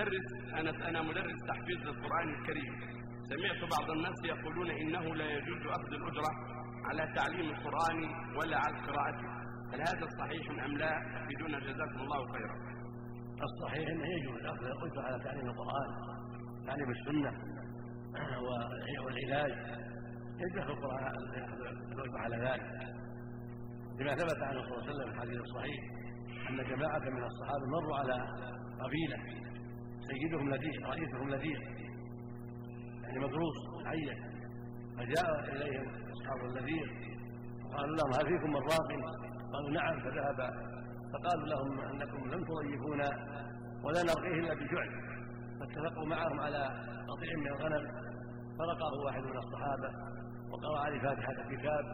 مدرس أنا أنا مدرس تحفيظ للقرآن الكريم. سمعت بعض الناس يقولون إنه لا يجوز أخذ الأجرة على تعليم القرآن ولا على قراءته. هل هذا صحيح أم لا؟ أفيدونا جزاكم الله خيرا. الصحيح أنه يجوز أخذ الأجرة على تعليم القرآن تعليم السنة والعلاج. يجوز القرآن الأجرة على ذلك؟ لما ثبت عنه صلى الله عليه وسلم في الحديث الصحيح أن جماعة من الصحابة مروا على قبيلة سيدهم لذيذ رئيسهم لذيذ يعني مدروس معين فجاء إليهم أصحاب اللذيذ وقالوا لهم هل فيكم من راق؟ قالوا نعم فذهب فقالوا لهم أنكم لم تضيفونا ولا نرقيه إلا بجعل. فاتفقوا معهم على قطيع من الغنم فرقاه واحد من الصحابة وقرأ عليه فاتحة الكتاب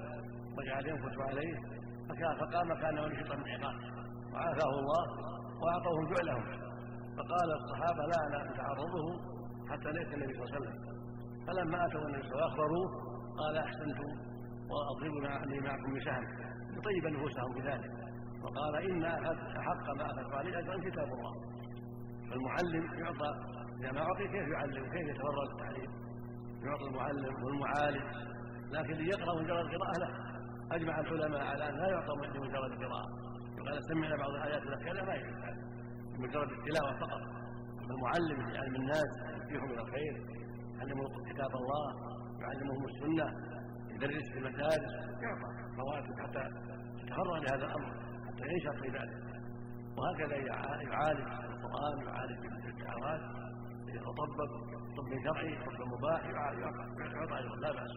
وجعل ينفث عليه فقام كان ونشط من عقاب وعافاه الله واعطوهم جعلهم فقال الصحابة لا نتعرضه حتى ليس النبي صلى الله عليه وسلم. فلما أتوا النبي صلى الله عليه وسلم واخبروه قال أحسنتم واضربنا عني معكم بسهم يطيب نفوسهم بذلك. وقال إن أحق ما أخذ عليه اجرا كتاب الله. فالمعلم يعطى إذا ما أعطي كيف يعلم؟ كيف يتفرغ التعليم؟ يعطي المعلم والمعالج. لكن ليقرا مجرد قراءه له أجمع العلماء على أن لا يعطى لمجرد القراءة. وقال سمعنا بعض الآيات كذا ما يجوز هذا بمجرد التلاوة فقط. المعلم يعلم الناس يوفيهم إلى الخير يعلمهم كتاب الله يعلمهم السنة يدرس في المدارس يعطى رواتب حتى يتفرغ لهذا الأمر حتى ينشط في ذلك. وهكذا يعالج القرآن يعالج الاستعارات يطبب طب شرعي طب مباح يعطى لا باس